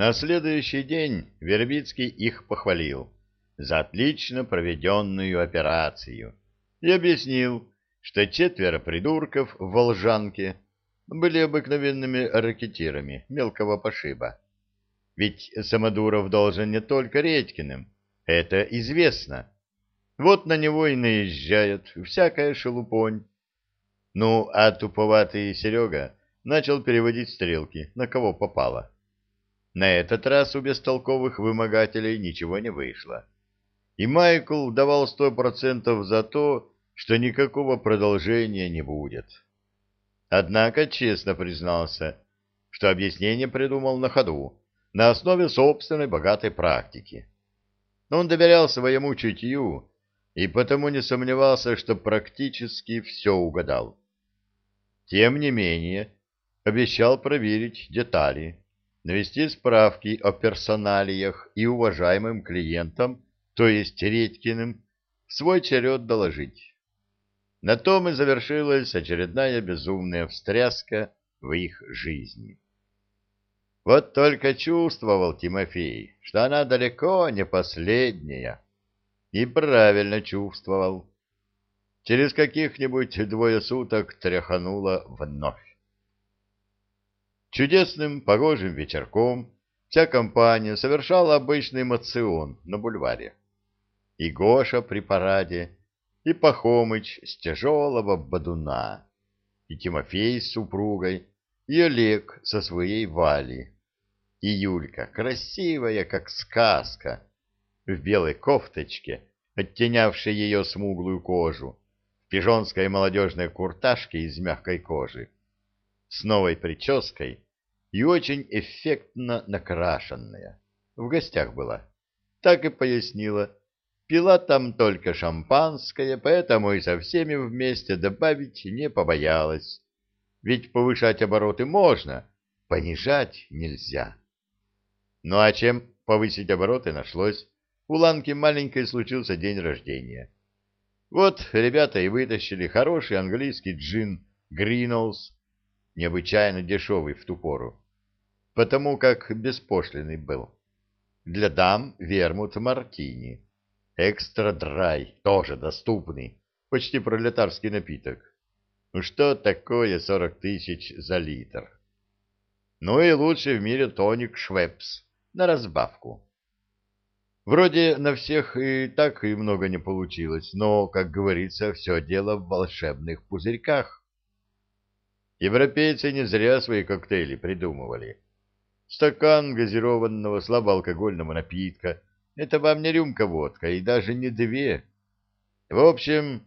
На следующий день Вербицкий их похвалил за отлично проведенную операцию и объяснил, что четверо придурков в Волжанке были обыкновенными ракетирами мелкого пошиба. Ведь Самодуров должен не только Редькиным, это известно. Вот на него и наезжает всякая шелупонь. Ну, а туповатый Серега начал переводить стрелки, на кого попало. На этот раз у бестолковых вымогателей ничего не вышло. И Майкл давал сто процентов за то, что никакого продолжения не будет. Однако честно признался, что объяснение придумал на ходу, на основе собственной богатой практики. Но он доверял своему чутью и потому не сомневался, что практически все угадал. Тем не менее, обещал проверить детали, навести справки о персоналиях и уважаемым клиентам, то есть Редькиным, свой черед доложить. На том и завершилась очередная безумная встряска в их жизни. Вот только чувствовал Тимофей, что она далеко не последняя. И правильно чувствовал. Через каких-нибудь двое суток тряхануло вновь. Чудесным погожим вечерком вся компания совершала обычный мацион на бульваре. И Гоша при параде, и Пахомыч с тяжелого бодуна, и Тимофей с супругой, и Олег со своей Валей, и Юлька, красивая, как сказка, в белой кофточке, оттенявшей ее смуглую кожу, в пижонской молодежной курташке из мягкой кожи, с новой прической и очень эффектно накрашенная. В гостях была. Так и пояснила, Пила там только шампанское, поэтому и со всеми вместе добавить не побоялась. Ведь повышать обороты можно, понижать нельзя. Ну а чем повысить обороты нашлось? У Ланки маленькой случился день рождения. Вот ребята и вытащили хороший английский джин Гринулс, необычайно дешевый в ту пору, потому как беспошлиный был. Для дам вермут мартини Экстра-драй, тоже доступный, почти пролетарский напиток. Ну что такое сорок тысяч за литр? Ну и лучший в мире тоник Швепс на разбавку. Вроде на всех и так и много не получилось, но, как говорится, все дело в волшебных пузырьках. Европейцы не зря свои коктейли придумывали. Стакан газированного слабоалкогольного напитка это вам не рюмка водка и даже не две. В общем,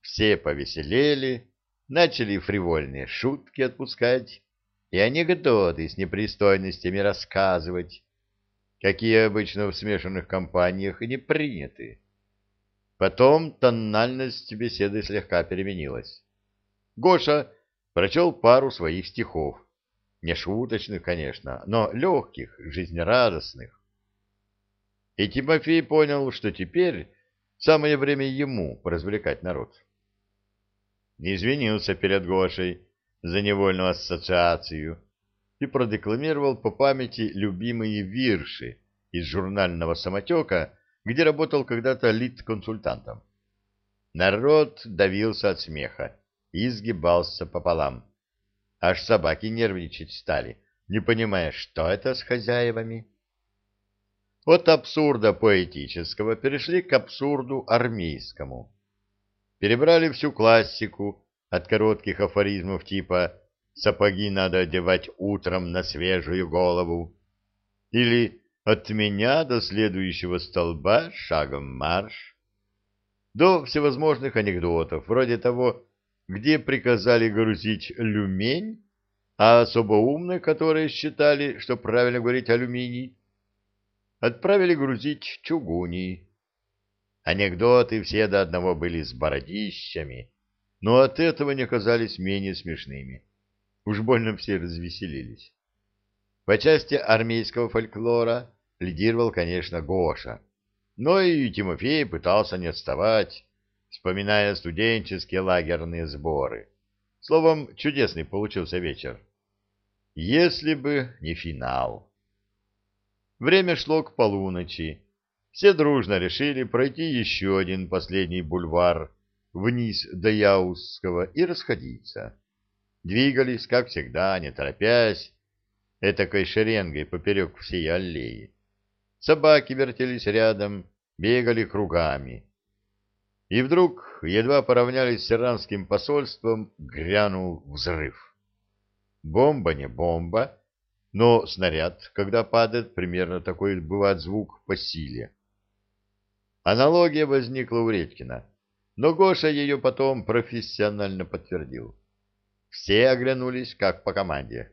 все повеселели, начали фривольные шутки отпускать и анекдоты с непристойностями рассказывать, какие обычно в смешанных компаниях и не приняты. Потом тональность беседы слегка переменилась. Гоша прочел пару своих стихов, не шуточных, конечно, но легких, жизнерадостных. И Тимофей понял, что теперь самое время ему поразвлекать народ. Извинился перед Гошей за невольную ассоциацию и продекламировал по памяти любимые вирши из журнального самотека, где работал когда-то лид-консультантом. Народ давился от смеха и изгибался пополам. Аж собаки нервничать стали, не понимая, что это с хозяевами. От абсурда поэтического перешли к абсурду армейскому. Перебрали всю классику от коротких афоризмов типа «сапоги надо одевать утром на свежую голову» или «от меня до следующего столба шагом марш» до всевозможных анекдотов, вроде того, где приказали грузить люмень, а особо умные, которые считали, что правильно говорить алюминий, отправили грузить чугуни. Анекдоты все до одного были с бородищами, но от этого не казались менее смешными. Уж больно все развеселились. По части армейского фольклора лидировал, конечно, Гоша, но и Тимофей пытался не отставать, вспоминая студенческие лагерные сборы. Словом, чудесный получился вечер. Если бы не финал. Время шло к полуночи. Все дружно решили пройти еще один последний бульвар вниз до Яузского и расходиться. Двигались, как всегда, не торопясь, этакой шеренгой поперек всей аллеи. Собаки вертелись рядом, бегали кругами. И вдруг, едва поравнялись с иранским посольством, грянул взрыв. Бомба не бомба, но снаряд, когда падает, примерно такой бывает звук по силе. Аналогия возникла у Редькина, но Гоша ее потом профессионально подтвердил. Все оглянулись, как по команде.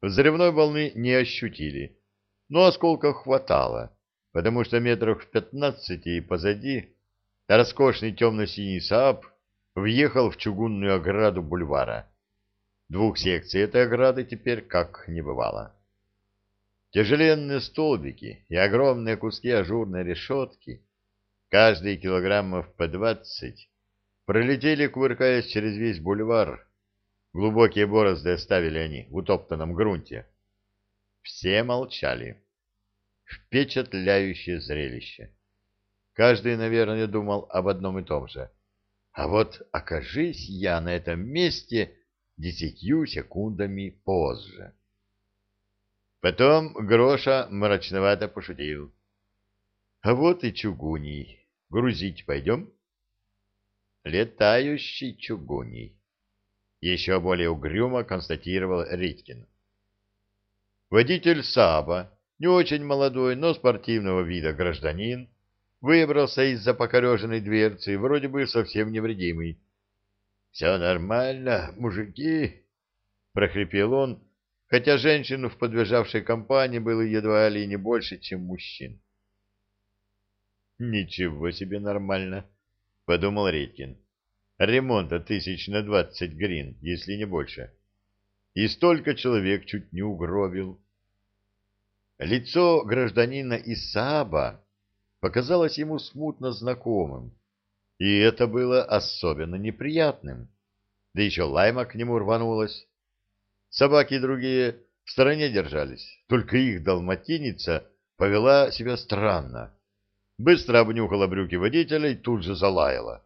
Взрывной волны не ощутили, но осколков хватало, потому что метрах в пятнадцати позади роскошный темно-синий Сааб въехал в чугунную ограду бульвара. Двух секций этой ограды теперь как не бывало. Тяжеленные столбики и огромные куски ажурной решетки, каждый килограммов по двадцать, пролетели, кувыркаясь через весь бульвар. Глубокие борозды оставили они в утоптанном грунте. Все молчали. Впечатляющее зрелище. Каждый, наверное, думал об одном и том же. А вот окажись я на этом месте десятью секундами позже. Потом Гроша мрачновато пошутил. — А вот и чугуний. Грузить пойдем? — Летающий чугуний. Еще более угрюмо констатировал Риткин. Водитель Саба, не очень молодой, но спортивного вида гражданин, выбрался из-за покореженной дверцы, вроде бы совсем невредимый. — Все нормально, мужики, — прохрипел он, хотя женщин в подбежавшей компании было едва ли не больше, чем мужчин. — Ничего себе нормально, — подумал Редькин. — Ремонта тысяч на двадцать грин, если не больше. И столько человек чуть не угробил. Лицо гражданина Исааба показалось ему смутно знакомым и это было особенно неприятным. Да еще лайма к нему рванулась. Собаки другие в стороне держались, только их долматиница повела себя странно. Быстро обнюхала брюки водителя и тут же залаяла.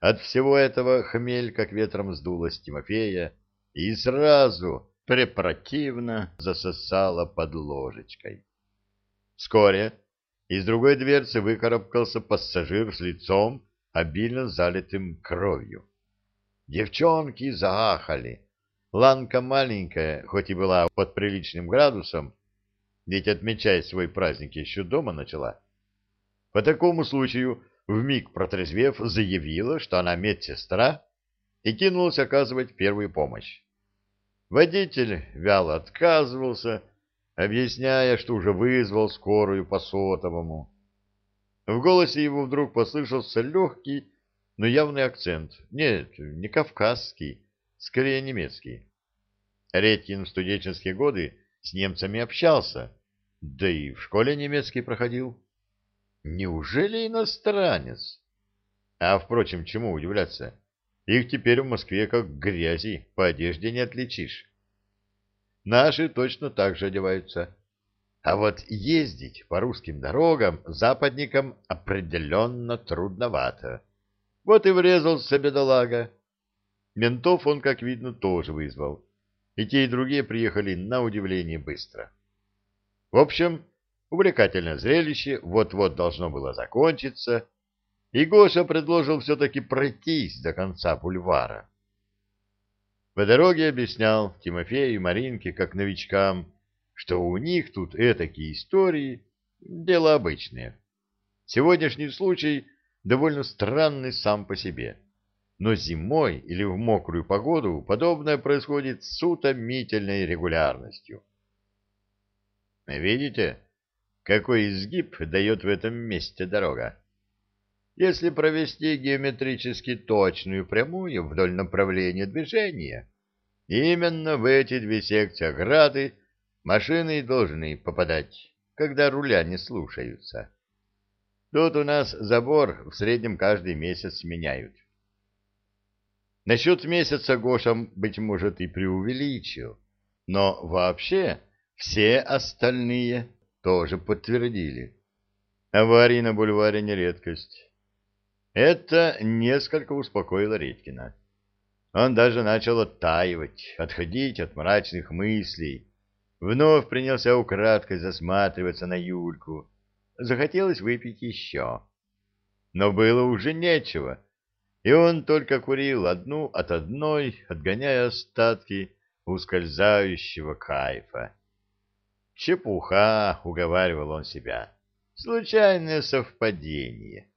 От всего этого хмель как ветром сдулась Тимофея и сразу препротивно засосала под ложечкой. Вскоре из другой дверцы выкарабкался пассажир с лицом, обильно залитым кровью. Девчонки заахали. Ланка маленькая, хоть и была под приличным градусом, ведь отмечать свой праздник еще дома начала. По такому случаю, вмиг протрезвев, заявила, что она медсестра, и кинулась оказывать первую помощь. Водитель вяло отказывался, объясняя, что уже вызвал скорую по сотовому. В голосе его вдруг послышался легкий, но явный акцент. Нет, не кавказский, скорее немецкий. Редькин в студенческие годы с немцами общался, да и в школе немецкий проходил. Неужели иностранец? А, впрочем, чему удивляться? Их теперь в Москве как грязи, по одежде не отличишь. Наши точно так же одеваются. А вот ездить по русским дорогам западникам определенно трудновато. Вот и врезался бедолага. Ментов он, как видно, тоже вызвал. И те, и другие приехали на удивление быстро. В общем, увлекательное зрелище вот-вот должно было закончиться, и Гоша предложил все-таки пройтись до конца бульвара. По дороге объяснял Тимофею и Маринке, как новичкам, что у них тут этакие истории — дело обычное. Сегодняшний случай довольно странный сам по себе. Но зимой или в мокрую погоду подобное происходит с утомительной регулярностью. Видите, какой изгиб дает в этом месте дорога? Если провести геометрически точную прямую вдоль направления движения, именно в эти две секции ограды Машины должны попадать, когда руля не слушаются. Тут у нас забор в среднем каждый месяц меняют. Насчет месяца Гоша, быть может, и преувеличил, но вообще все остальные тоже подтвердили. Аварии на бульваре не редкость. Это несколько успокоило Редькина. Он даже начал оттаивать, отходить от мрачных мыслей. Вновь принялся украдкой засматриваться на Юльку. Захотелось выпить еще. Но было уже нечего, и он только курил одну от одной, отгоняя остатки ускользающего кайфа. «Чепуха!» — уговаривал он себя. «Случайное совпадение».